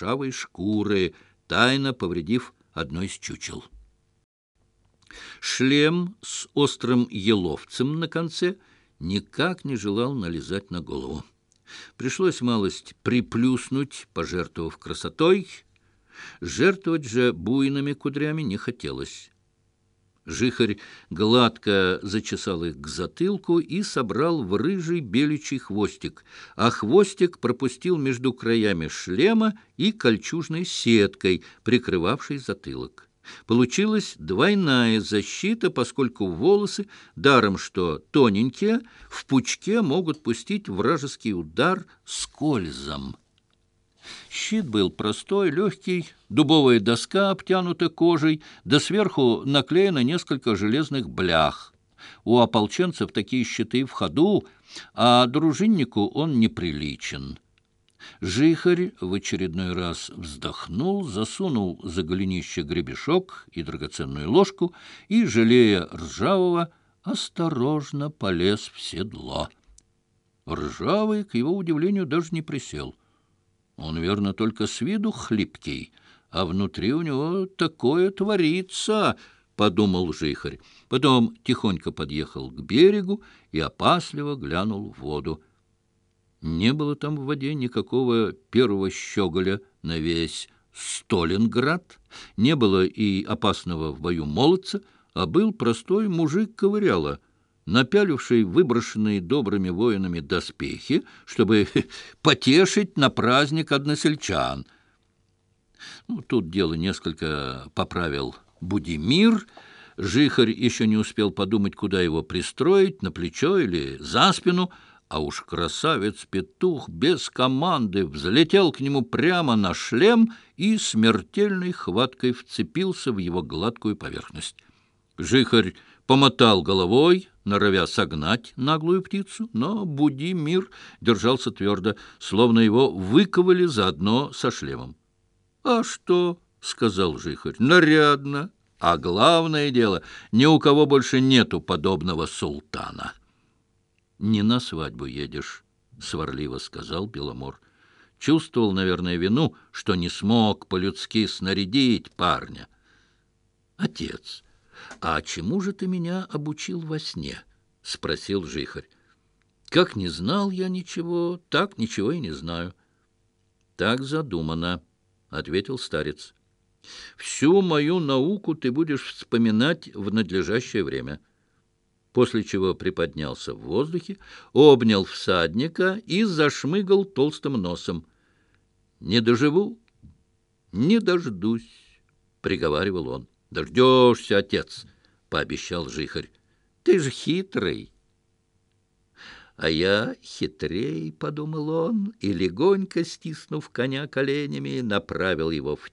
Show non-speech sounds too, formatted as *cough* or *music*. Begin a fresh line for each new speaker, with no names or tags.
шершавой шкуры, тайно повредив одно из чучел. Шлем с острым еловцем на конце никак не желал налезать на голову. Пришлось малость приплюснуть, пожертвовав красотой. Жертвовать же буйными кудрями не хотелось. Жихарь гладко зачесал их к затылку и собрал в рыжий беличий хвостик, а хвостик пропустил между краями шлема и кольчужной сеткой, прикрывавшей затылок. Получилась двойная защита, поскольку волосы, даром что тоненькие, в пучке могут пустить вражеский удар скользом. Щит был простой, легкий, дубовая доска обтянута кожей, да сверху наклеено несколько железных блях. У ополченцев такие щиты в ходу, а дружиннику он неприличен. Жихарь в очередной раз вздохнул, засунул за голенище гребешок и драгоценную ложку и, жалея ржавого, осторожно полез в седло. Ржавый, к его удивлению, даже не присел — он, верно, только с виду хлипкий, а внутри у него такое творится, — подумал жихарь. Потом тихонько подъехал к берегу и опасливо глянул в воду. Не было там в воде никакого первого щеголя на весь Столинград, не было и опасного в бою молодца, а был простой мужик-ковыряла — напяливший выброшенные добрыми воинами доспехи, чтобы *laughs* потешить на праздник односельчан. Ну, тут дело несколько поправил Будимир. Жихарь еще не успел подумать, куда его пристроить, на плечо или за спину, а уж красавец-петух без команды взлетел к нему прямо на шлем и смертельной хваткой вцепился в его гладкую поверхность. Жихарь помотал головой, норовя согнать наглую птицу, но Буди мир держался твердо, словно его выковали заодно со шлемом. — А что? — сказал Жихарь. — Нарядно. А главное дело, ни у кого больше нету подобного султана. — Не на свадьбу едешь, — сварливо сказал Беломор. Чувствовал, наверное, вину, что не смог по-людски снарядить парня. — Отец! —«А чему же ты меня обучил во сне?» — спросил Жихарь. «Как не знал я ничего, так ничего и не знаю». «Так задумано», — ответил старец. «Всю мою науку ты будешь вспоминать в надлежащее время» после чего приподнялся в воздухе, обнял всадника и зашмыгал толстым носом. «Не доживу, не дождусь», — приговаривал он. Дождешься, отец, — пообещал жихарь. Ты же хитрый. А я хитрей, — подумал он, и, легонько стиснув коня коленями, направил его в